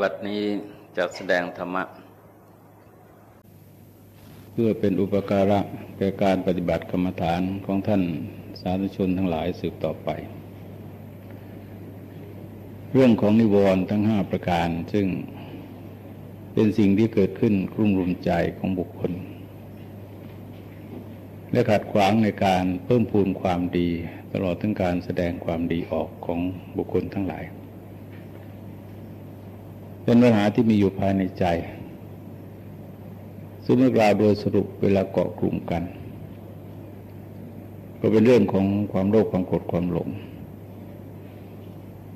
บัดนี้จะแสดงธรรมะ เพื่อเป็นอุปการะแก่การปฏิบัติกรรมฐานของท่านสาธุชนทั้งหลายสืบต่อไป เรื่องของนิวรณ์ทั้งห้าประการ ซึ่งเป็นสิ่งที่เกิดขึ้นกลุ่มรุมใจของบุคคล และขัดขวางในการเพิ่มพูนความดี ตลอดทั้งการแสดงความดีออกของบุคคลทั้งหลาย เป็นปัญหาที่มีอยู่ภายในใจ ซึ่งเมื่อกล่าวโดยสรุปเวลาเกาะกลุ่มกัน ก็เป็นเรื่องของความโลภความโกรธความหลง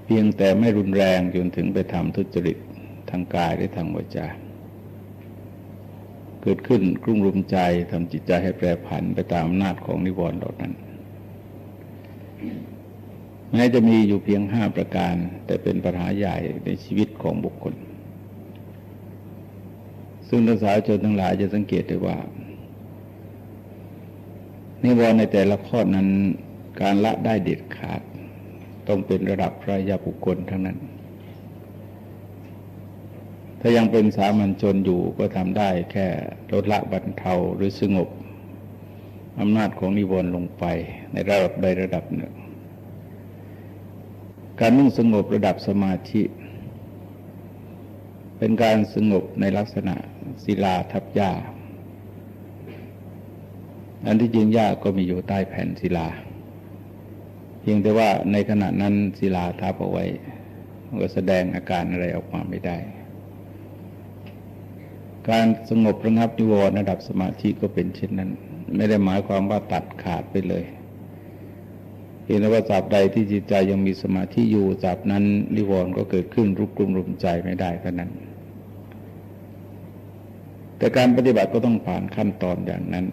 เพียงแต่ไม่รุนแรงจนถึงไปทำทุจริตทางกายหรือทางวาจาเกิดขึ้นกลุ่มรุมใจทำจิตใจให้แปรผันไปตามอำนาจของนิวรณ์เหล่านั้น แม้จะมีอยู่เพียงห้าประการ แต่เป็นปัญหาใหญ่ในชีวิตของบุคคล ซึ่งนักศึกษาชนทั้งหลายจะสังเกตได้ว่า นิวรณ์ในแต่ละข้อนั้นการละได้เด็ดขาด ต้องเป็นระดับพระยาบุคคลทั้งนั้น ถ้ายังเป็นสามัญชนอยู่ก็ทำได้แค่ลดละบรรเทาหรือสงบอำนาจของนิวรณ์ลงไปในระดับใดระดับหนึ่ง การนุ่งสงบระดับสมาธิ เป็นการสงบในลักษณะศิลาทับหญ้าอันที่จริงหญ้าก็มีอยู่ใต้แผ่นศิลา เพียงแต่ว่าในขณะนั้นศิลาทับเอาไว้ก็แสดงอาการอะไรออกมาไม่ได้ การสงบระงับนิวรณ์ระดับสมาธิก็เป็นเช่นนั้น ไม่ได้หมายความว่าตัดขาดไปเลย เห็นว่าจับใดที่จิตใจยังมีสมาธิอยู่จับนั้นนิวรณ์ก็เกิดขึ้นรุกกลุ่มรุมใจไม่ได้เท่านั้น แต่การปฏิบัติก็ต้องผ่านขั้นตอนอย่างนั้น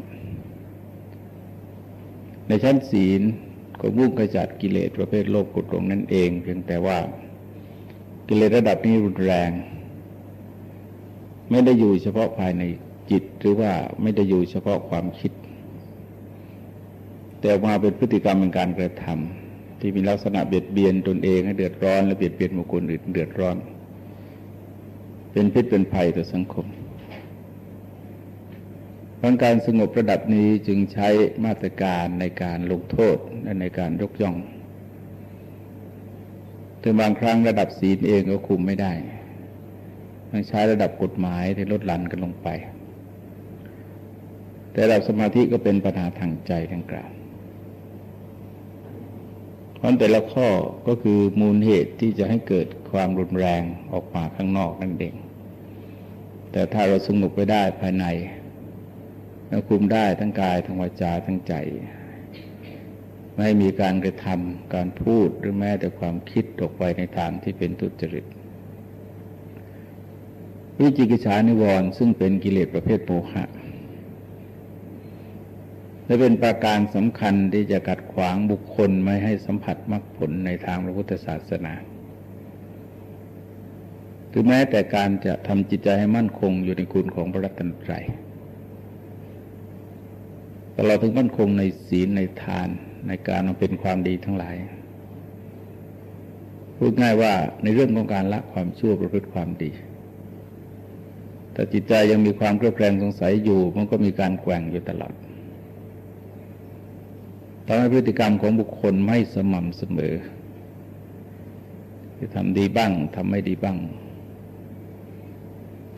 ในชั้นศีลก็มุ่งขจัดกิเลสประเภทโลภกดลงนั่นเอง เพียงแต่ว่ากิเลสระดับนี้รุนแรง ไม่ได้อยู่เฉพาะภายในจิตหรือว่าไม่ได้อยู่เฉพาะความคิด แต่ออกมาเป็นพฤติกรรมเป็นการกระทำที่มีลักษณะเบียดเบียนตนเองให้เดือดร้อน และเบียดเบียนบุคคลอื่นเดือดร้อน เป็นพิษเป็นภัยต่อสังคมเพราะการสงบระดับนี้จึงใช้มาตรการในการลงโทษและในการยกย่องถึงบางครั้งระดับศีลเองก็คุมไม่ได้ต้องใช้ระดับกฎหมายที่ลดหลั่นกันลงไป แต่ระดับสมาธิก็เป็นปัญหาทางใจดังกล่าว เพราะแต่ละข้อก็คือมูลเหตุที่จะให้เกิดความรุนแรงออกมาข้างนอกนั่นเอง แต่ถ้าเราสงบไปได้ภายในเราคุมได้ทั้งกายทั้งวาจาทั้งใจ ไม่มีการกระทำการพูดหรือแม้แต่ความคิดออกไปในทางที่เป็นทุจริตวิจิกิจฉานิวรณ์ซึ่งเป็นกิเลสประเภทโมหะ และเป็นประการสำคัญที่จะกัดขวางบุคคลไม่ให้สัมผัสมรรคผลในทางพระพุทธศาสนาหรือแม้แต่การจะทำจิตใจให้มั่นคงอยู่ในคุณของพระรัตนตรัยตลอดถึงมั่นคงในศีลในทานในการมาเป็นความดีทั้งหลาย พูดง่ายว่าในเรื่องของการละความชั่วประพฤติความดี แต่จิตใจยังมีความเครือบแคลงสงสัยอยู่ มันก็มีการแกว่งอยู่ตลอด ทำให้พฤติกรรมของบุคคลไม่สม่ำเสมอจะทำดีบ้างทำไม่ดีบ้าง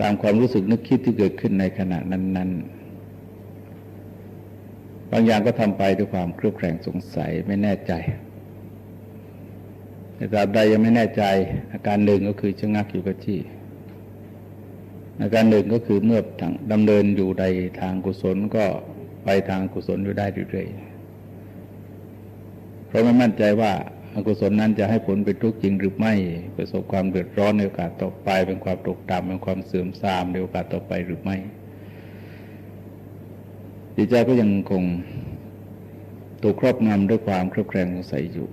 ตามความรู้สึกนึกคิดที่เกิดขึ้นในขณะนั้น ๆ บางอย่างก็ทำไปด้วยความเครือบแคลงสงสัยไม่แน่ใจแต่ตราบใดยังไม่แน่ใจ อาการหนึ่งก็คือชะงักอยู่กับที่อาการหนึ่งก็คือเมื่อดำเนินอยู่ในทางกุศลก็ไปทางกุศลอยู่ได้เรื่อยๆ เพราะไม่มั่นใจว่าอกุศลนั้นจะให้ผลเป็นทุกข์จริงหรือไม่ ประสบความเดือดร้อนในโอกาสต่อไป เป็นความตกต่ำเป็นความเสื่อมทรามในโอกาสต่อไปหรือไม่จิตใจก็ยังคงถูกครอบงำด้วยความเครือบแคลงสงสัยอยู่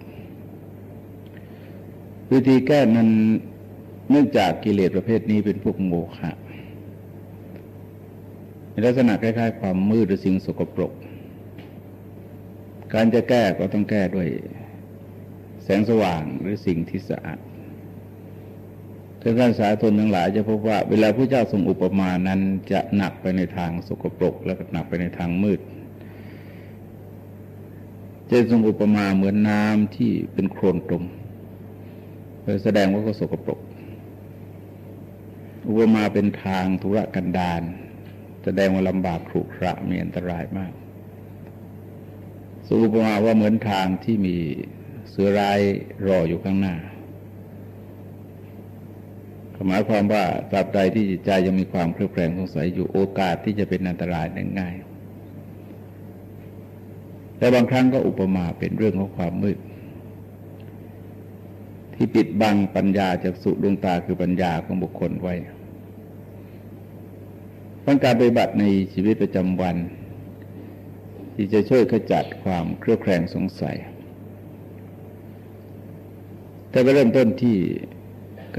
วิธีแก้นั้นเนื่องจากกิเลสประเภทนี้เป็นพวกโมฆะในลักษณะคล้ายๆ ความมืดหรือสิ่งสกปรก การจะแก้ก็ต้องแก้ด้วยแสงสว่างหรือสิ่งที่สะอาดท่านสาธุนทั้งหลายจะพบว่าเวลาพระเจ้าทรงอุปมานั้นจะหนักไปในทางสกปรก และก็หนักไปในทางมืดจะทรงอุปมาเหมือนน้ำที่เป็นโคลนตรงแสดงว่าก็สกปรก อุปมาเป็นทางธุรกันดารแสดงว่าลำบากขรุขระมีอันตรายมาก สุอุปมาว่าเหมือนทางที่มีเสือร้ายรออยู่ข้างหน้าหมายความว่าตราบใดที่จิตใจยังมีความเครือบแคลงสงสัยอยู่โอกาสที่จะเป็นอันตรายนั้นง่าย แต่บางครั้งก็อุปมาเป็นเรื่องของความมืด ที่ปิดบังปัญญาจากสุดวงตาคือปัญญาของบุคคลไว้าการปฏิบัติในชีวิตประจำวัน ที่จะช่วยขจัดความเครือบแคลงสงสัย แต่ไปเริ่มต้นที่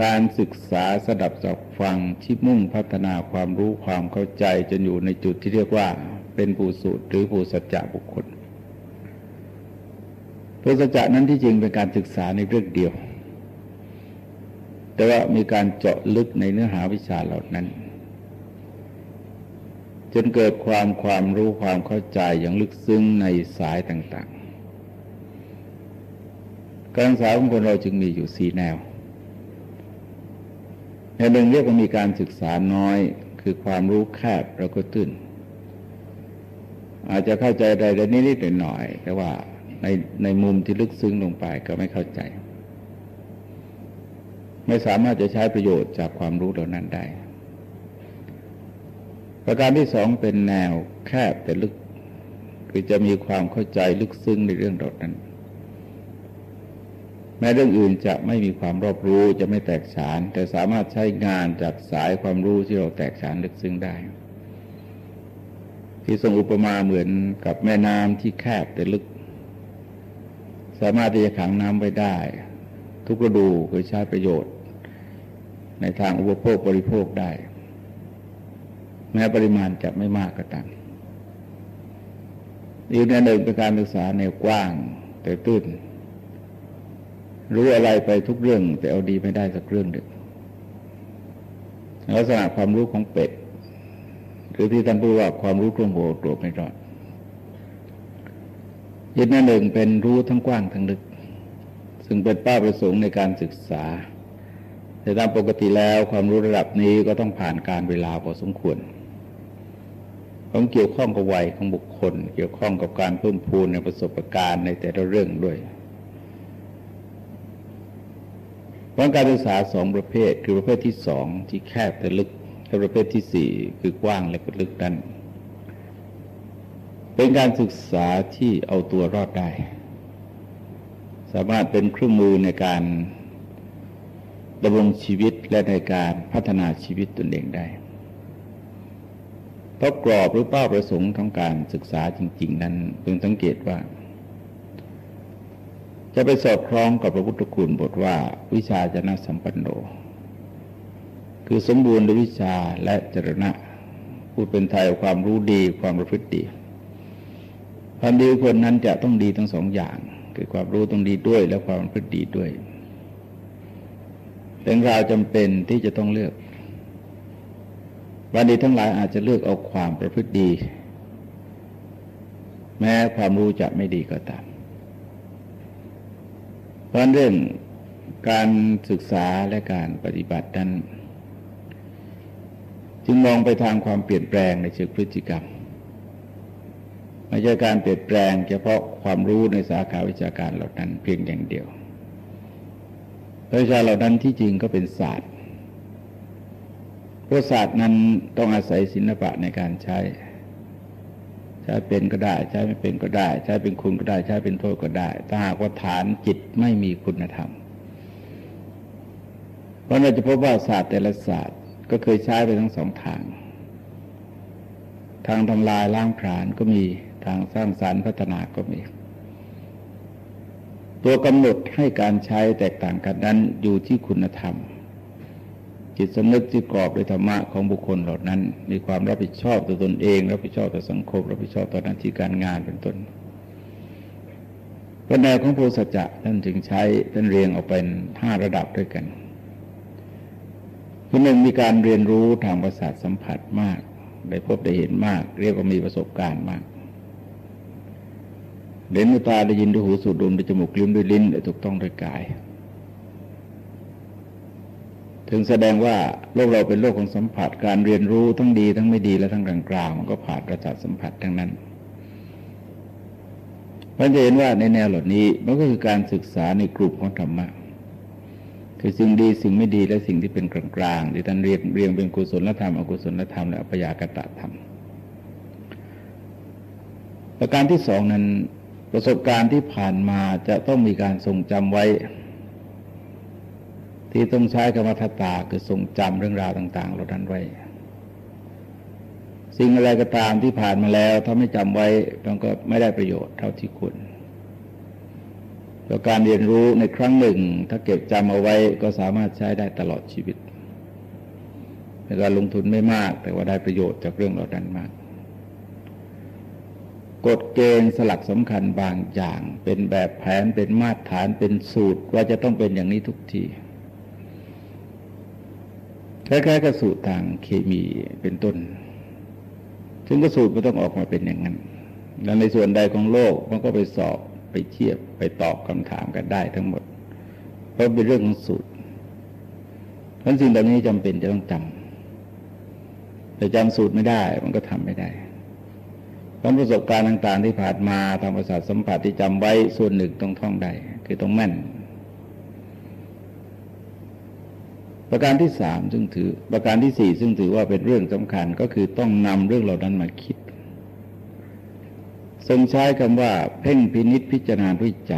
การศึกษาสดับสับฟังที่มุ่งพัฒนาความรู้ความเข้าใจจนอยู่ในจุดที่เรียกว่าเป็นผู้สูตรหรือผู้สัจจะบุคคลผู้สัจจะนั้นที่จริงเป็นการศึกษาในเรื่องเดียว แต่ว่ามีการเจาะลึกในเนื้อหาวิชาเหล่านั้น จนเกิดความความรู้ความเข้าใจอย่างลึกซึ้งในสายต่างๆ การศึกษาของคนเราจึงมีอยู่สี่แนวในวหนึ่งเรียกว่ามีการศึกษาน้อยคือความรู้แคบแล้วก็ตื้น อาจจะเข้าใจใดๆนิดๆหน่อยๆแต่ว่าในในมุมที่ลึกซึ้งลงไปก็ไม่เข้าใจ ไม่สามารถจะใช้ประโยชน์จากความรู้เหล่านั้นได้ ประการที่สองเป็นแนวแคบแต่ลึก คือจะมีความเข้าใจลึกซึ้งในเรื่องเหล่านั้น แม้เรื่องอื่นจะไม่มีความรอบรู้จะไม่แตกฉาน แต่สามารถใช้งานจากสายความรู้ที่เราแตกฉานลึกซึ้งได้ ที่ทรงอุปมาเหมือนกับแม่น้ำที่แคบแต่ลึก สามารถที่จะขังน้ำไว้ได้ ทุกฤดูคือใช้ประโยชน์ ในทางอุปโภคบริโภคได้ แม้ปริมาณจะไม่มากก็ตามอีกแนวหนึ่งเป็นการศึกษาแนวกว้างแต่ตื้นรู้อะไรไปทุกเรื่อง แต่เอาดีไม่ได้สักเรื่องหนึ่งลักษณะความรู้ของเป็ดหรือที่ท่านพูดว่าความรู้กลวงโหตัวไม่รอดยึดนั่นหนึ่งเป็นรู้ทั้งกว้างทั้งลึก ซึ่งเป็นป้าประสงค์ในการศึกษา แต่ตามปกติแล้วความรู้ระดับนี้ก็ต้องผ่านการเวลาพอสมควร ต้องเกี่ยวข้องกับวัยของบุคคล เกี่ยวข้องกับการเพิ่มพูนในประสบการณ์ในแต่ละเรื่องด้วยเพราะการศึกษาสองประเภท คือประเภทที่สองที่แคบแต่ลึกกับประเภทที่สี่คือกว้างและลึกนั้นเป็นการศึกษาที่เอาตัวรอดได้ สามารถเป็นเครื่องมือในการดำรงชีวิตและในการพัฒนาชีวิตตนเองได้ ราะกรอบหรือเป้าประสงค์ของการศึกษาจริง ๆ นั้นเพิ่งสังเกตว่า จะไปสอดคล้องกับพระพุทธคุณบทว่าวิชาจนะสัมปันโน คือสมบูรณ์ด้วยวิชาและจรณะพูดเป็นไทยความรู้ดีความประพฤติดีความดีคนนั้นจะต้องดีทั้งสองอย่าง คือความรู้ต้องดีด้วย และความประพฤติดีด้วยเป็นราวจำเป็นที่จะต้องเลือก วันดีทั้งหลายอาจจะเลือกเอาความประพฤติดี แม้ความรู้จะไม่ดีก็ตามพราะเรื่องการศึกษาและการปฏิบัตินั้น จึงมองไปทางความเปลี่ยนแปลงในเชิงพฤติกรรมไม่ใช่การเปลี่ยนแปลงเฉพาะความรู้ในสาขาวิชาการเหล่านั้นเพียงอย่างเดียววิชาเหล่านั้นที่จริงก็เป็นศาสตร์ เพราะศาสตร์นั้นต้องอาศัยศิลปะในการใช้ ใช้เป็นก็ได้ ใช้ไม่เป็นก็ได้ ใช้เป็นคุณก็ได้ ใช้เป็นโทษก็ได้ ถ้าหากว่าฐานจิตไม่มีคุณธรรมเพราะเราจะพบว่าศาสตร์แต่ละศาสตร์ก็เคยใช้ไปทั้งสองทาง ทางทำลายล้างผลาญก็มีทางสร้างสารรค์พัฒนาก็มี ตัวกำหนดให้การใช้แตกต่างกันนั้นอยู่ที่คุณธรรม จิตสำนึกที่กรอบด้วยธรรมะของบุคคลเหล่านั้น มีความรับผิดชอบต่อตนเอง รับผิดชอบต่อสังคม รับผิดชอบต่อหน้าที่การงานเป็นต้นพระแนวของโพสัจจะท่านจึงใช้ท่านเรียงออกเป็นห้าระดับด้วยกันคนหนึ่งมีการเรียนรู้ทางประสาทสัมผัสมาก ได้พบได้เห็นมาก เรียกว่ามีประสบการณ์มากเห็นด้วยตาได้ยินด้วยหูสูดดมด้วยจมูกลิ้มด้วยลิ้นได้ถูกต้องด้วยกาย ถึงแสดงว่าโลกเราเป็นโลกของสัมผัสการเรียนรู้ทั้งดีทั้งไม่ดีและทั้งกลางๆมันก็ผ่านประสาทสัมผัสทั้งนั้นเราจะเห็นว่าในแนวเหล่านี้มันก็คือการศึกษาในกลุ่มของธรรมะคือสิ่งดีสิ่งไม่ดีและสิ่งที่เป็นกลางๆที่ท่านเรียงเรียงเป็นกุศลธรรมอกุศลธรรมและอัปยากตธรรม ประการที่สองนั้นประสบการณ์ที่ผ่านมาจะต้องมีการทรงจำไว้ ที่ต้องใช้กรรมทตาคือทรงจำเรื่องราวต่าง ๆเราดันไว้ สิ่งอะไรก็ตามที่ผ่านมาแล้ว ถ้าไม่จำไว้มันก็ไม่ได้ประโยชน์เท่าที่ควรแล้วการเรียนรู้ในครั้งหนึ่ง ถ้าเก็บจำเอาไว้ก็สามารถใช้ได้ตลอดชีวิตในการลงทุนไม่มาก แต่ว่าได้ประโยชน์จากเรื่องเหล่านั้นมาก กฎเกณฑ์สลักสำคัญบางอย่าง เป็นแบบแผนเป็นมาตรฐานเป็นสูตรว่าจะต้องเป็นอย่างนี้ทุกที คล้ายๆกับสูตรทางเคมีเป็นต้น ซึ่งก็สูตรก็ต้องออกมาเป็นอย่างนั้น แล้วในส่วนใดของโลกมันก็ไปสอบไปเทียบไปตอบคำถามกันได้ทั้งหมด เพราะเป็นเรื่องของสูตรทั้นสิ่งเหล่านี้จำเป็นจะต้องจำแต่จำสูตรไม่ได้มันก็ทำไม่ได้ความประสบการณ์ต่าง ๆ ที่ผ่านมาทางประสาทสัมผัสที่จำไว้ส่วนหนึ่งต้องท่องได้ คือต้องแม่น ประการที่สามซึ่งถือประการที่สี่ซึ่งถือว่าเป็นเรื่องสำคัญก็คือต้องนำเรื่องเหล่านั้นมาคิด ทรงใช้คำว่า เพ่งพินิษพิจารณาด้วยใจ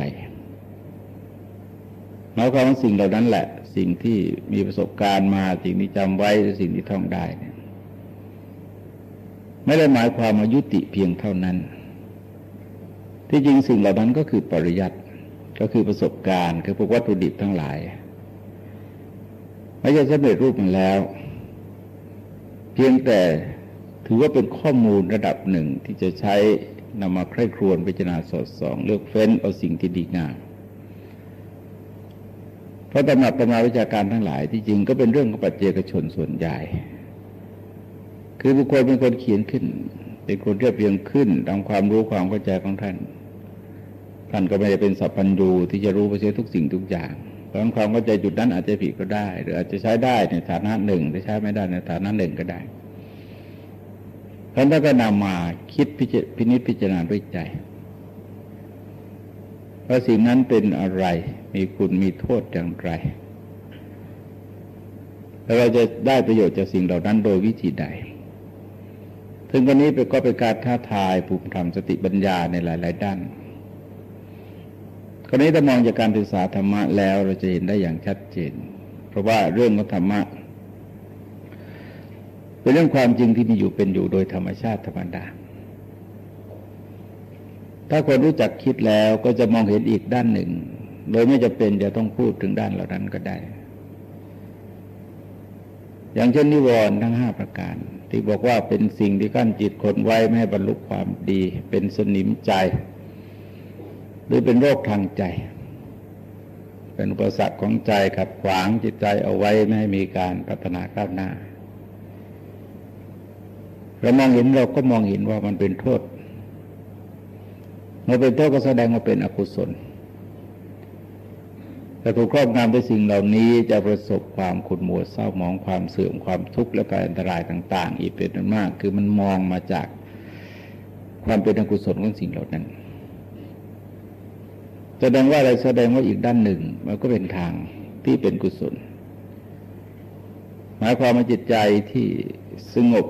หมายความว่าสิ่งเหล่านั้นแหละ สิ่งที่มีประสบการณ์มาสิ่งที่จำไว้หรือสิ่งที่ท่องได้เนี่ยไม่ได้หมายความมายุติเพียงเท่านั้น ที่จริงสิ่งเหล่านั้นก็คือปริยัติก็คือประสบการณ์ คือพวกวัตถุดิบทั้งหลาย ไม่ใช่สำเร็จรูปมาแล้ว เพียงแต่ถือว่าเป็นข้อมูลระดับหนึ่งที่จะใช้นำมาใคร่ครวญพิจารณาสอดส่อง เลือกเฟ้นเอาสิ่งที่ดีงามเพราะตำหนักตำราวิชาการทั้งหลายที่จริงก็เป็นเรื่องของปัจเจกชนส่วนใหญ่ คือบุคคลเป็นคนเขียนขึ้น เป็นคนเรียบเรียงขึ้นตามความรู้ความเข้าใจของท่าน ท่านก็ไม่ได้เป็นสัพพัญญูที่จะรู้ไปเสียทุกสิ่งทุกอย่าง เพราะความเข้าใจจุดนั้นอาจจะผิดก็ได้ หรืออาจจะใช้ได้ในฐานะหนึ่งหรือใช้ไม่ได้ในฐานะหนึ่งก็ได้ท่านก็นำมาคิดพินิจพิจารณาด้วยใจว่าสิ่งนั้นเป็นอะไร มีคุณมีโทษอย่างไร แล้วเราจะได้ประโยชน์จากสิ่งเหล่านั้นโดยวิธีใดซึ่งวันนี้ก็เป็นการท้าทายภูมิธรรมสติปัญญาในหลาย ๆ ด้าน คราวนี้ถ้ามองจากการศึกษาธรรมะแล้วเราจะเห็นได้อย่างชัดเจน เพราะว่าเรื่องของธรรมะเป็นเรื่องความจริงที่มีอยู่เป็นอยู่โดยธรรมชาติธรรมดา ถ้าคนรู้จักคิดแล้วก็จะมองเห็นอีกด้านหนึ่ง โดยไม่จะเป็นจะต้องพูดถึงด้านเหล่านั้นก็ได้ อย่างเช่นนิวรณ์ทั้งห้าประการ ที่บอกว่าเป็นสิ่งที่กั้นจิตคนไว้ไม่ให้บรรลุความดี เป็นสนิมใจ หรือเป็นโรคทางใจ เป็นอุปสรรคของใจขัดขวางจิตใจเอาไว้ไม่ให้มีการพัฒนาก้าวหน้าเรามองเห็นเราก็มองเห็นว่ามันเป็นโทษเมื่อเป็นโทษก็แสดงว่าเป็นอกุศลแต่ถูกครอบงำด้วยสิ่งเหล่านี้จะประสบความขุ่นมัวเศร้าหมองความเสื่อมความทุกข์และการอันตรายต่าง ๆ อีกเป็นมาก คือมันมองมาจากความเป็นอกุศลของสิ่งเหล่านั้น แสดงว่าอะไรแสดงว่าอีกด้านหนึ่ง มันก็เป็นทางที่เป็นกุศล หมายความว่าจิตใจที่สงบ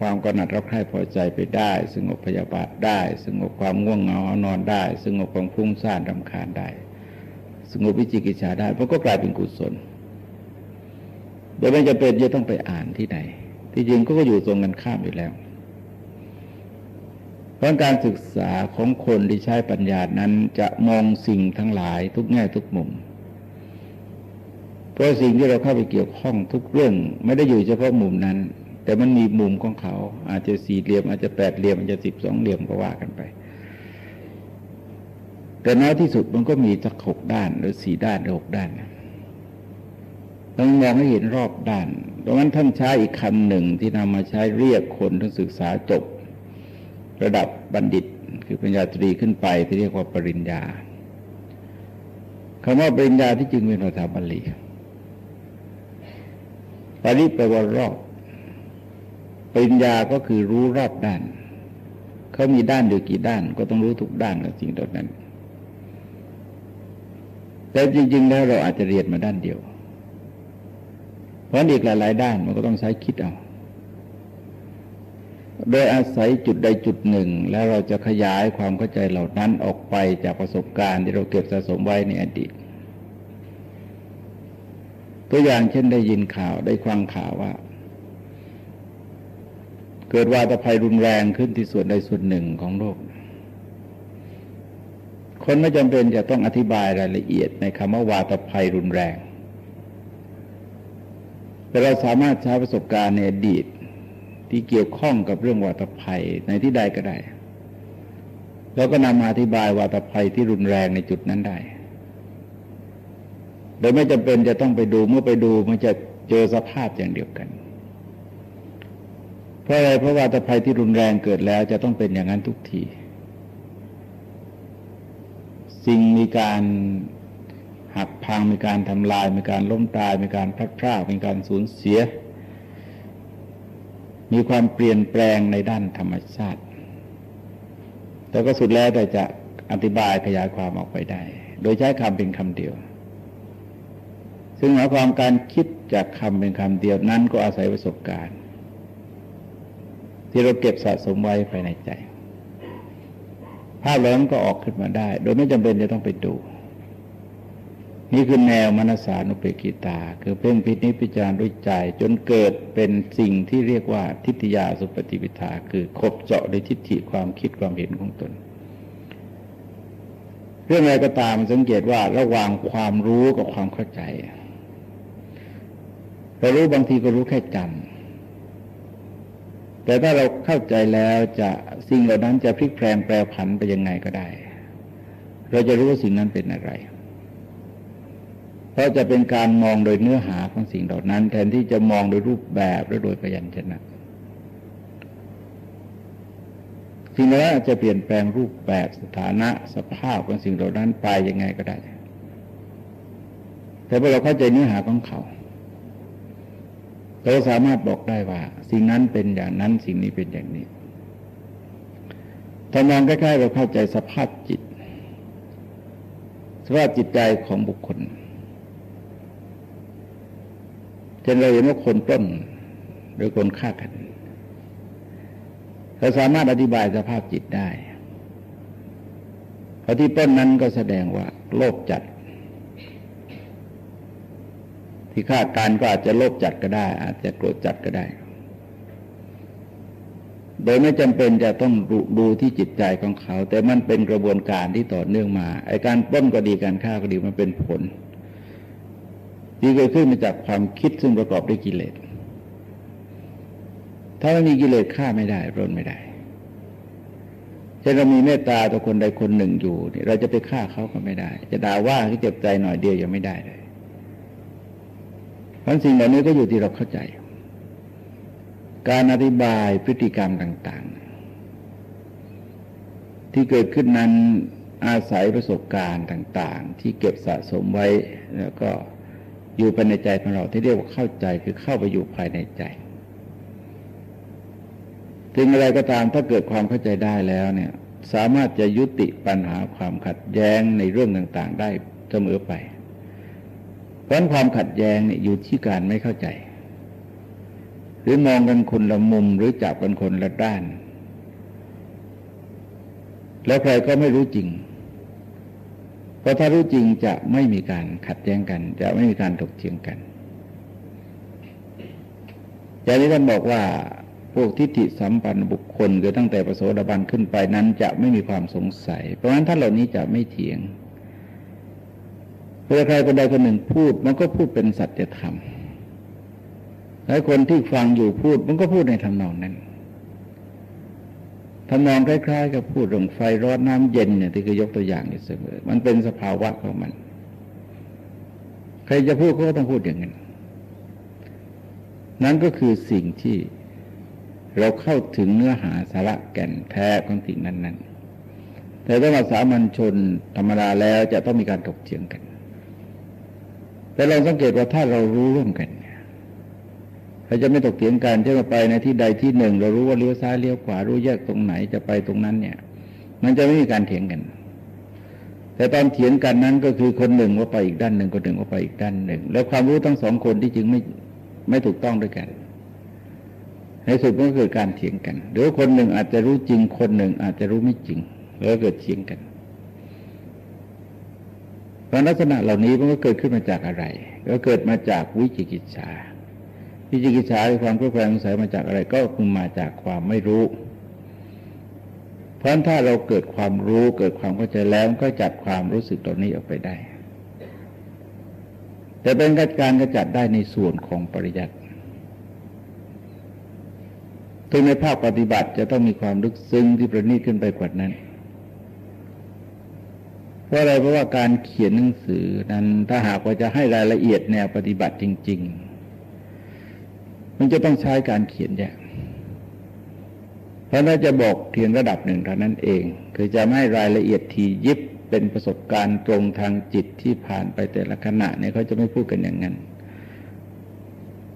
ความกหนัดรับใคร่พอใจไปได้ สงบพยาบาทได้ สงบความง่วงเหงานอนได้ สงบความฟุ้งซ่านรำคาญได้ สงบวิจิกิจฉาได้มันก็กลายเป็นกุศลโดยไม่จำเป็นจะต้องไปอ่านที่ไหน ที่จริงก็อยู่ตรงกันข้ามอยู่แล้ว เพราะการศึกษาของคนที่ใช้ปัญญานั้นจะมองสิ่งทั้งหลายทุกแง่ทุกมุม เพราะสิ่งที่เราเข้าไปเกี่ยวข้องทุกเรื่อง ไม่ได้อยู่เฉพาะมุมนั้น แต่มันมีมุมของเขา อาจจะสี่เหลี่ยมอาจจะแปดเหลี่ยมอาจจะสิบสองเหลี่ยมก็ว่ากันไป แต่น้อยที่สุดมันก็มีสักหกด้านหรือสี่ด้านหรือหกด้านต้องมองให้เห็นรอบด้านดังนั้นท่านใช้อีกคำหนึ่งที่นำมาใช้เรียกคนที่ศึกษาจบ ระดับบัณฑิตคือปริญญาตรีขึ้นไปที่เรียกว่าปริญญาคำว่าปริญญาที่จริงเป็นภาษาบาลีปริแปลว่ารอบ ปริญญาก็คือรู้รอบด้าน เขามีด้านอยู่กี่ด้าน ก็ต้องรู้ทุกด้านกับสิ่งเหล่านั้น แต่จริง ๆ แล้วเราอาจจะเรียนมาด้านเดียว เพราะอีกหลาย ๆ ด้านมันก็ต้องใช้คิดเอา โดยอาศัยจุดใดจุดหนึ่ง แล้วเราจะขยายความเข้าใจเหล่านั้นออกไปจากประสบการณ์ที่เราเก็บสะสมไว้ในอดีต ตัวอย่างเช่นได้ยินข่าวได้ฟังข่าวว่า เกิดวาตภัยรุนแรงขึ้นที่ส่วนใดส่วนหนึ่งของโลก คนไม่จำเป็นจะต้องอธิบายรายละเอียดในคำว่าวาตภัยรุนแรง แต่เราสามารถใช้ประสบการณ์ในอดีต ที่เกี่ยวข้องกับเรื่องวาตภัยในที่ใดก็ได้ แล้วก็นำมาอธิบายวาตภัยที่รุนแรงในจุดนั้นได้ โดยไม่จำเป็นจะต้องไปดูเมื่อไปดูมันจะเจอสภาพอย่างเดียวกัน เพราะอะไรเพราะวาตภัยที่รุนแรงเกิดแล้วจะต้องเป็นอย่างนั้นทุกทีสิ่งมีการหักพังมีการทำลายมีการล้มตายมีการพลัดพรากมีการสูญเสีย มีความเปลี่ยนแปลงในด้านธรรมชาติ แต่ก็สุดแล้วแต่จะอธิบายขยายความออกไปได้ โดยใช้คำเป็นคำเดียว ซึ่งหมายความการคิดจากคำเป็นคำเดียวนั้นก็อาศัยประสบการณ์ ที่เราเก็บสะสมไว้ภายในใจ ภาพเหล่านั้นก็ออกขึ้นมาได้ โดยไม่จำเป็นจะต้องไปดู นี่คือแนวมนสานุเปกิตา คือเพ่งพินิจพิจารณาด้วยใจ จนเกิดเป็นสิ่งที่เรียกว่าทิฏฐิยาสุปฏิปิทา คือคบเจาะในทิฏฐิความคิดความเห็นของตน เรื่องอะไรก็ตามสังเกตว่าระหว่างความรู้กับความเข้าใจเรารู้บางทีก็รู้แค่จำแต่ถ้าเราเข้าใจแล้วจะสิ่งเหล่านั้นจะพลิกแปลงแปรผันไปยังไงก็ได้ เราจะรู้ว่าสิ่งนั้นเป็นอะไร เพราะจะเป็นการมองโดยเนื้อหาของสิ่งเหล่านั้น แทนที่จะมองโดยรูปแบบหรือโดยพยัญชนะสิ่งนั้นจะเปลี่ยนแปลงรูปแบบสถานะสภาพของสิ่งเหล่านั้นไปยังไงก็ได้ แต่พอเราเข้าใจเนื้อหาของเขาเราสามารถบอกได้ว่า สิ่งนั้นเป็นอย่างนั้นสิ่งนี้เป็นอย่างนี้ถ้ามองใกล้ๆเราเข้าใจสภาพจิตสภาพจิตใจของบุคคล เช่นเราเห็นว่าคนต้นหรือคนฆ่ากันเราสามารถอธิบายสภาพจิตได้เพราะที่ต้นนั้นก็แสดงว่า โลภจัด ที่ฆ่าการก็อาจจะโลภจัดก็ได้ อาจจะโกรธจัดก็ได้ โดยไม่จำเป็นจะต้องดูที่จิตใจของเขา แต่มันเป็นกระบวนการที่ต่อเนื่องมาไอการป้นก็ดีการฆ่าก็ดีมันเป็นผล ที่เกิดขึ้นมาจากความคิดซึ่งประกอบด้วยกิเลส ถ้าไม่มีกิเลสฆ่าไม่ได้ร่นไม่ได้เช่นเรามีเมตตาต่อคนใดคนหนึ่งอยู่เราจะไปฆ่าเขาก็ไม่ได้ จะด่าว่าที่เจ็บใจหน่อยเดียวยังไม่ได้เลยเพราะสิ่งเหล่านี้ก็อยู่ที่เราเข้าใจ การอธิบายพฤติกรรมต่าง ๆ ที่เกิดขึ้นนั้นอาศัยประสบการณ์ต่าง ๆ ที่เก็บสะสมไว้แล้วก็ อยู่ภายในใจของเราที่เรียกว่าเข้าใจคือเข้าไปอยู่ภายในใจถึงอะไรก็ตามถ้าเกิดความเข้าใจได้แล้วเนี่ย สามารถจะยุติปัญหาความขัดแย้งในเรื่องต่าง ๆ ได้เสมอไป เพราะความขัดแย้งเนี่ยอยู่ที่การไม่เข้าใจ หรือมองกันคนละมุมหรือจับกันคนละด้าน แล้วใครก็ไม่รู้จริง ราะถ้ารู้จริงจะไม่มีการขัดแย้งกัน จะไม่มีการถกเถียงกันอย่างนี้ท่านบอกว่าพวกทิฏฐิสัมปันบุคคลคือตั้งแต่ประโสดาบันขึ้นไปนั้นจะไม่มีความสงสัย เพราะฉะนั้นท่านเหล่านี้จะไม่เถียงเวลาใครคนใดคนหนึ่งพูดมันก็พูดเป็นสัจธรรมแล้วคนที่ฟังอยู่พูดมันก็พูดในทำนองนั้น ทำนองคล้ายๆ กับพูดเรื่องไฟร้อนน้ำเย็นเนี่ยที่เคยยกตัวอย่างอยู่เสมอมันเป็นสภาวะของมัน ใครจะพูดก็ต้องพูดอย่างนั้นนั่นก็คือสิ่งที่เราเข้าถึงเนื้อหาสาระแก่นแท้ของสิ่งนั้น ๆ แต่ถ้ามาสามัญชนธรรมดาแล้วจะต้องมีการถกเถียงกัน แต่เราสังเกตว่าถ้าเรารู้ร่วมกันเราจะไม่ตกเถียงกันจะไปในที่ใดที่หนึ่ง เรารู้ว่าเลี้ยวซ้ายเลี้ยวขวารู้แยกตรงไหนจะไปตรงนั้นเนี่ย มันจะไม่มีการเถียงกัน แต่ตอนเถียงกันนั้นก็คือคนหนึ่งว่าไปอีกด้านหนึ่งคนหนึ่งว่าไปอีกด้านหนึ่ง แล้วความรู้ทั้งสองคนที่จริงไม่ไม่ถูกต้องด้วยกันในสุดมันก็เกิดการเถียงกัน หรือคนหนึ่งอาจจะรู้จริง คนหนึ่งอาจจะรู้ไม่จริง แล้วเกิดเถียงกันลักษณะเหล่านี้มันก็เกิดขึ้นมาจากอะไร ก็เกิดมาจากวิจิกิจฉา วิจิกิจฉาคือความเครือแคลงสงสัยมาจากอะไรก็คือมาจากความไม่รู้ เพราะถ้าเราเกิดความรู้เกิดความเข้าใจแล้วก็จัดความรู้สึกตรงนี้ออกไปได้ แต่เป็นการกระจัดได้ในส่วนของปริยัติถึงในภาคปฏิบัติจะต้องมีความลึกซึ้งที่ประณีตขึ้นไปกว่านั้น เพราะอะไรเพราะว่าการเขียนหนังสือนั้นถ้าหากว่าจะให้รายละเอียดแนวปฏิบัติจริง ๆ มันจะต้องใช้การเขียนแยกเพราะน่าจะบอกเพียงระดับหนึ่งเท่านั้นเอง คือจะไม่ให้รายละเอียดทียิบเป็นประสบการณ์ตรงทางจิตที่ผ่านไปแต่ละขณะเนี่ยเขาจะไม่พูดกันอย่างนั้น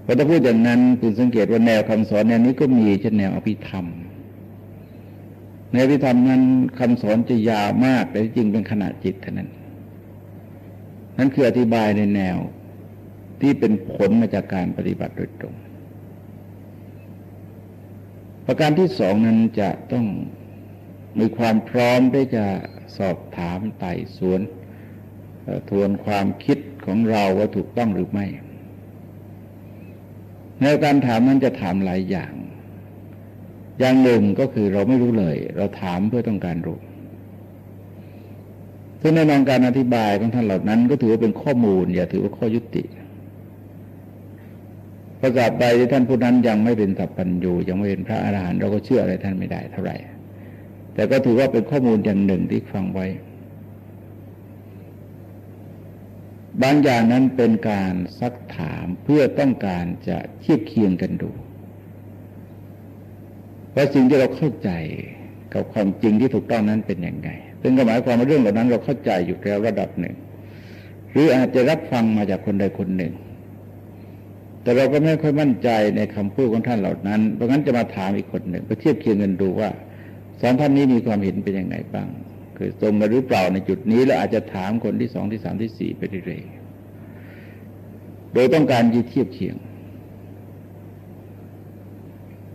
พอถ้าพูดอย่างนั้นคุณสังเกตว่าแนวคำสอนแนวนี้ก็มีเช่นแนวอภิธรรม ในอภิธรรมนั้นคำสอนจะยาวมากแต่จริงเป็นขณะจิตเท่านั้น นั่นคืออธิบายในแนวที่เป็นผลมาจากการปฏิบัติโดยตรง ประการที่สองนั้นจะต้องมีความพร้อมที่จะสอบถามไต่สวนทวนความคิดของเราว่าถูกต้องหรือไม่ ในการถามนั้นจะถามหลายอย่าง อย่างหนึ่งก็คือเราไม่รู้เลย เราถามเพื่อต้องการรู้ซึ่งในนองการอธิบายของท่านเหล่านั้น ก็ถือว่าเป็นข้อมูล อย่าถือว่าข้อยุติ ประกาศใดที่ท่านผู้นั้นยังไม่เป็นสัพพัญญูยังไม่เป็นพระอรหันต์เราก็เชื่ออะไรท่านไม่ได้เท่าไหร่ แต่ก็ถือว่าเป็นข้อมูลอย่างหนึ่งที่ฟังไว้ บางอย่างนั้นเป็นการซักถามเพื่อต้องการจะเทียบเคียงกันดูว่าสิ่งที่เราเข้าใจกับความจริงที่ถูกต้องนั้นเป็นอย่างไง ซึ่งก็หมายความว่าเรื่องเหล่านั้นเราเข้าใจอยู่แล้วระดับหนึ่ง หรืออาจจะรับฟังมาจากคนใดคนหนึ่ง แต่เราก็ไม่ค่อยมั่นใจในคำพูดของท่านเหล่านั้น เพราะงั้นจะมาถามอีกคนหนึ่งไปเทียบเคียงกันดูว่าสองท่านนี้มีความเห็นเป็นยังไงบ้าง คือตรงกันหรือเปล่าในจุดนี้แล้วอาจจะถามคนที่สองที่สามที่สี่ไปเรื่อยๆโดยต้องการยีเทียบเคียง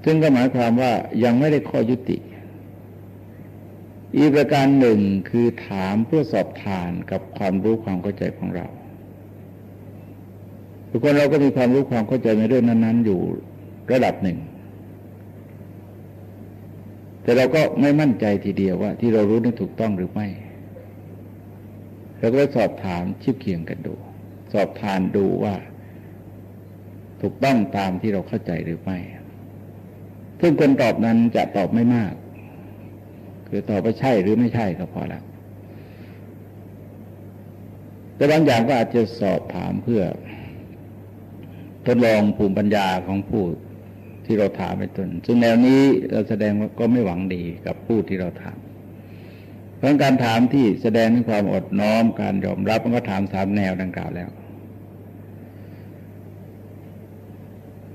ซึ่งก็หมายความว่ายังไม่ได้ข้อยุติ อีกประการหนึ่งคือถามเพื่อสอบทานกับความรู้ความเข้าใจของเรา ทุกคนเราก็มีความรู้ความเข้าใจในเรื่องนั้น ๆ อยู่ระดับหนึ่ง แต่เราก็ไม่มั่นใจทีเดียวว่า ที่เรารู้นั้นถูกต้องหรือไม่เราก็ไปสอบถามชิบเคียงกันดู สอบทานดูว่า ถูกต้องตามที่เราเข้าใจหรือไม่ซึ่งคนตอบนั้นจะตอบไม่มาก คือตอบว่าใช่หรือไม่ใช่ก็พอแล้วแต่บางอย่างก็อาจจะสอบถามเพื่อ ทดลองภูมิปัญญาของผู้ที่เราถามไปตน ซึ่งแนวนี้เราแสดงว่าก็ไม่หวังดีกับผู้ที่เราถาม เพราะการถามที่แสดงถึงความอดน้อมการยอมรับมันก็ถามสามแนวดังกล่าวแล้ว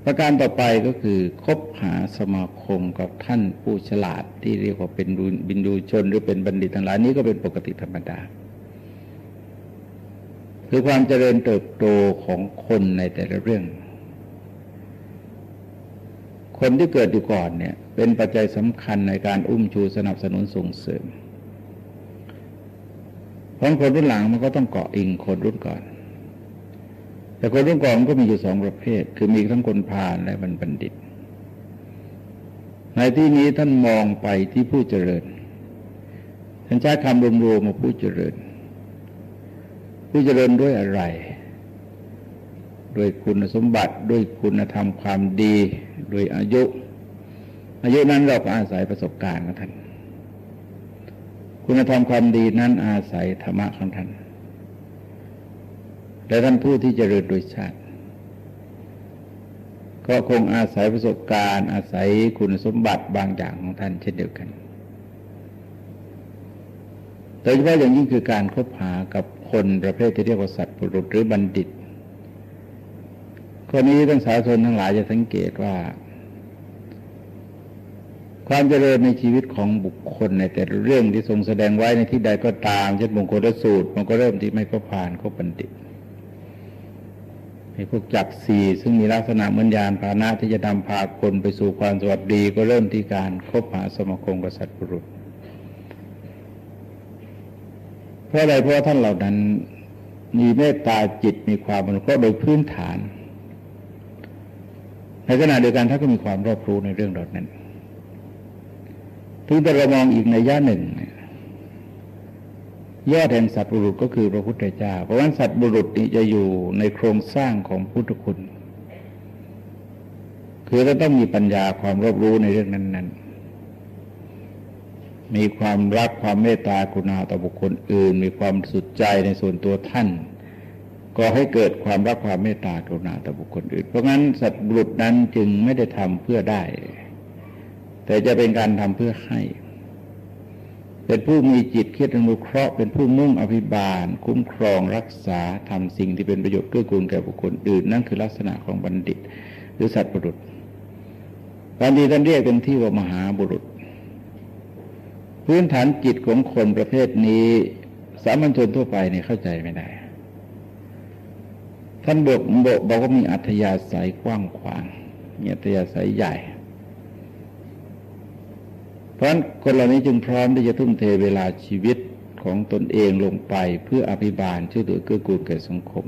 ประการต่อไปก็คือคบหาสมาคมกับท่านผู้ฉลาดที่เรียกว่าเป็นบินดูชนหรือเป็นบัณฑิตทั้งหลายนี้ก็เป็นปกติธรรมดา คือความเจริญเติบโตของคนในแต่ละเรื่อง คนที่เกิดอยู่ก่อนเนี่ย เป็นปัจจัยสำคัญในการอุ้มชูสนับสนุนส่งเสริมเพราะคนรุ่นหลังมันก็ต้องเกาะอิงคนรุ่นก่อน แต่คนรุ่นก่อนมันก็มีอยู่สองประเภท คือมีทั้งคนพาลและบัณฑิต ในที่นี้ท่านมองไปที่ผู้เจริญท่านใช้คำรวมๆมาผู้เจริญ ผู้เจริญด้วยอะไร ด้วยคุณสมบัติ ด้วยคุณธรรมความดี ด้วยอายุ อายุนั้นเราก็อาศัยประสบการณ์ของท่าน คุณธรรมความดีนั้นอาศัยธรรมะของท่าน และท่านผู้ที่เจริญโดยชาติ ก็ก็คงอาศัยประสบการณ์ อาศัยคุณสมบัติบางอย่างของท่านเช่นเดียวกันโดยเฉพาะอย่างยิ่งคือการคบหากับ คนประเภทที่เรียกว่าสัตว์ปุรุษหรือบัณฑิตข้อนี้ทั้งสาธารณทั้งหลายจะสังเกตว่า ความเจริญในชีวิตของบุคคลในแต่เรื่องที่ทรงแสดงไว้ในที่ใดก็ตามเช่นมงคลสูตร มันก็เริ่มที่ไม่ก็ผ่านก็บัณฑิตในพวกจักสี่ซึ่งมีลักษณะเหมือนยานพาหนะที่จะนำพาคนไปสู่ความสวัสดีก็เริ่มที่การคบหาสมาคมกับสัตว์ปุรุษ เพราะอะไรเพราะท่านเหล่านั้นมีเมตตาจิตมีความอนุเคราะห์โดยพื้นฐาน ในขณะเดียวกันท่านก็มีความรอบรู้ในเรื่องเหล่านั้นถึงแต่เรามองอีกในย่าหนึ่งยอดแห่งสัตว์บุรุษก็คือพระพุทธเจ้า เพราะว่าสัตว์บุรุษนี้จะอยู่ในโครงสร้างของพุทธคุณ คือเราต้องมีปัญญาความรอบรู้ในเรื่องนั้น ๆ มีความรักความเมตตากรุณาต่อบุคคลอื่น มีความสุดใจในส่วนตัวท่าน ก็ให้เกิดความรักความเมตตากรุณาต่อบุคคลอื่น เพราะงั้นสัตว์บุรุษนั้นจึงไม่ได้ทำเพื่อได้ แต่จะเป็นการทำเพื่อให้ เป็นผู้มีจิตคิดอนุเคราะห์เป็นผู้มุ่งอภิบาล คุ้มครองรักษาทำสิ่งที่เป็นประโยชน์เกื้อกูลแก่บุคคลอื่น นั่นคือลักษณะของบัณฑิต หรือสัตว์บุรุษบางทีท่านเรียกเป็นที่ว่ามหาบุรุษ พื้นฐานจิตของคนประเภทนี้ สามัญชนทั่วไปเนี่ยเข้าใจไม่ได้ ท่านบอกบอกบอกว่ามีอัธยาศัยกว้างขวางมีอัธยาศัยใหญ่ เพราะคนเหล่านี้จึงพร้อมที่จะทุ่มเทเวลาชีวิตของตนเองลงไปเพื่ออภิบาลช่วยเหลือเกื้อกูลแก่สังคม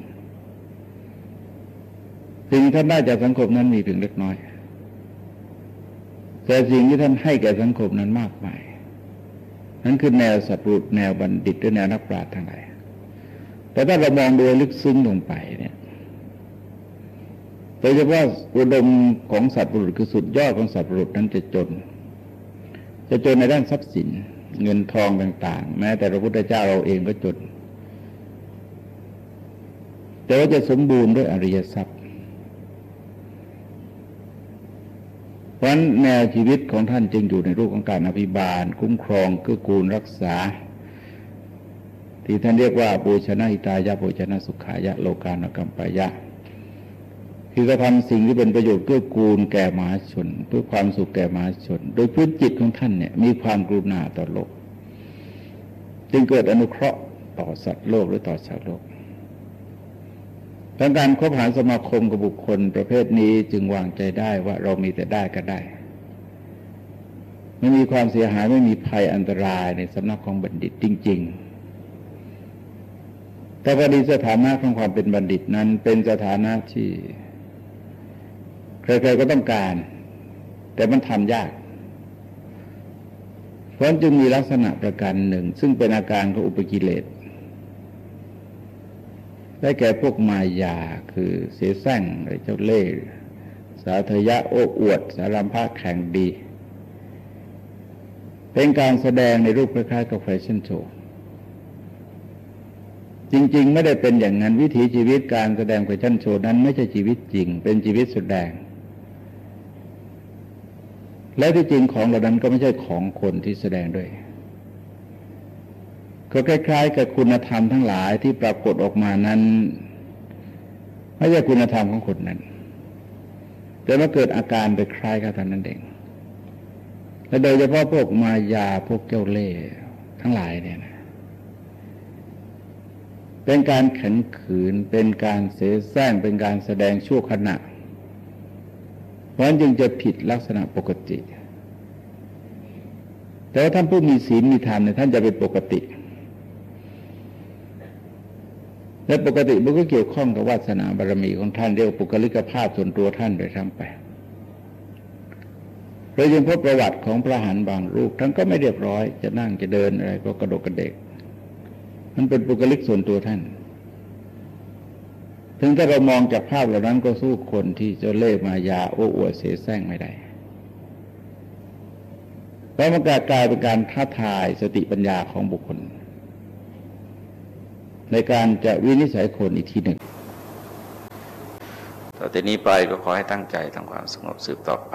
สิ่งที่ท่านได้จากสังคมนั้นมีเพียงเล็กน้อย แต่สิ่งที่ท่านให้แก่สังคมนั้นมากมาย นั่นคือแนวสัตว์รุษแนวบัณฑิตหรือแนวนักปราชญ์ทั้งหลายแต่ถ้าเรามองโดยลึกซึ้งลงไปเนี่ยโดยเฉพาะอุดมของสัตว์บุรุษคือสุดยอดของสัตว์บุรุษนั้นจะจน จะจนในด้านทรัพย์สิน เงินทองต่าง ๆ แม้แต่พระพุทธเจ้าเราเองก็จน แต่ว่าจะสมบูรณ์ด้วยอริยทรัพย์ เพราะนั้นแนวชีวิตของท่านจึงอยู่ในรูปของการอภิบาล คุ้มครองเกื้อกูลรักษา ที่ท่านเรียกว่าปูชนะอิตายะปูชนะสุขายะโลกานกรรมปายะ คือกระทำสิ่งที่เป็นประโยชน์เกื้อกูลแก่มหาชน เพื่อความสุขแก่มหาชน โดยพื้นจิตของท่านเนี่ยมีความกรุณาต่อโลก จึงเกิดอนุเคราะห์ต่อสัตว์โลกหรือต่อชาวโลก ดังการคบหาสมาคมกับบุคคลประเภทนี้จึงวางใจได้ว่าเรามีแต่ได้ก็ได้ ไม่มีความเสียหายไม่มีภัยอันตรายในสำนักของบัณฑิตจริง ๆ แต่พอดีสถานะของความเป็นบัณฑิตนั้น เป็นสถานะที่ใครๆก็ต้องการ แต่มันทำยากเพราะจึงมีลักษณะประการหนึ่ง ซึ่งเป็นอาการของอุปกิเลส ได้แก่พวกมายาคือเสียแซงไรเจ้าเล่ห์สาธยะโอ้อวด สารัมภาแข่งดี เป็นการแสดงในรูปคล้ายๆกับแฟชั่นโชว์จริง ๆ ไม่ได้เป็นอย่างนั้นวิถีชีวิตการแสดงแฟชั่นโชว์นั้น ไม่ใช่ชีวิตจริง เป็นชีวิตแสดง และที่จริงของเหล่านั้นก็ไม่ใช่ของคนที่แสดงด้วย ก็คล้ายๆ กับคุณธรรมทั้งหลายที่ปรากฏออกมานั้น ไม่ใช่คุณธรรมของคนนั้น แต่มาเกิดอาการไปคล้ายกับท่านนั้นเองและโดยเฉพาะพวกมายาพวกเจ้าเล่ห์ทั้งหลายเนี่ยนะเป็นการขันขืนเป็นการเสแสร้งเป็นการแสดงชั่วขณะ เพราะนั้นจึงจะผิดลักษณะปกติ แต่ว่าท่านผู้มีศีลมีธรรมเนี่ยท่านจะเป็นปกติ และปกติมันก็เกี่ยวข้องกับวาสนาบารมีของท่านเรียกปุกลิกภาพส่วนตัวท่านโดยทั้งไปเรายังพบประวัติของพระหันบางรูปท่านก็ไม่เรียบร้อย จะนั่งจะเดินอะไรก็กระโดดกระเดก มันเป็นปุกลิกส่วนตัวท่าน ถึงถ้าเรามองจากภาพเหล่านั้นก็สู้คนที่จะเล่มายาโอ้อวดเสแสร้งไม่ได้เพราะมันกลายเป็นการท้าทายสติปัญญาของบุคคล ในการจะวินิจฉัยคนอีกทีหนึ่ง ต่อแต่นี้ไปก็ขอให้ตั้งใจทำความสงบสืบต่อไป